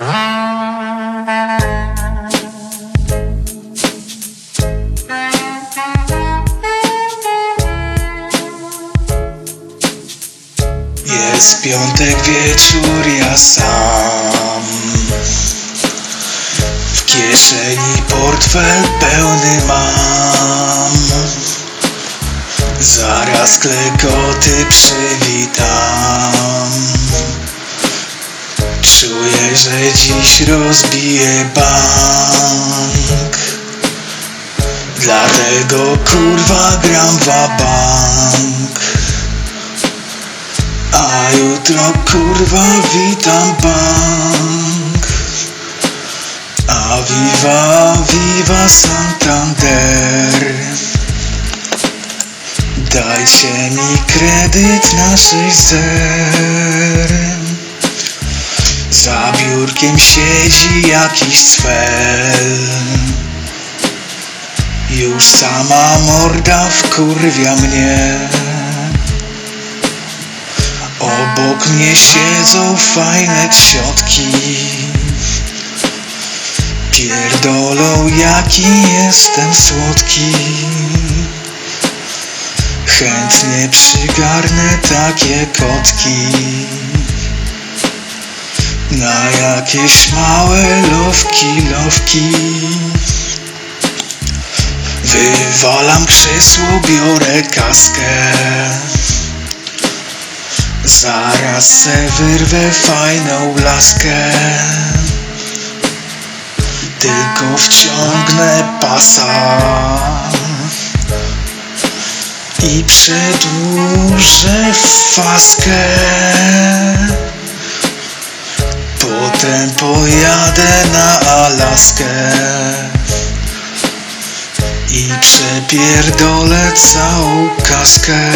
Jest piątek wieczór, ja sam. W kieszeni portfel pełny mam. Zaraz klekoty przywitam Czuję, że dziś rozbiję bank. Dlatego kurwa gram bank. A jutro kurwa witam bank. A viva, viva Santander. Dajcie mi kredyt na sześć zer Za biurkiem siedzi jakiś cwel. Już sama morda wkurwia mnie. Obok mnie siedzą fajne ciotki Pierdolą jaki jestem słodki. Chętnie przygarnę takie kotki Na jakieś małe lowki, lowki Wywalam krzesło, biorę kaskę. Zaraz se wyrwę fajną laskę. Tylko wciągnę pasa. I przedłużę faskę Potem pojadę na Alaskę I przepierdolę całą kaskę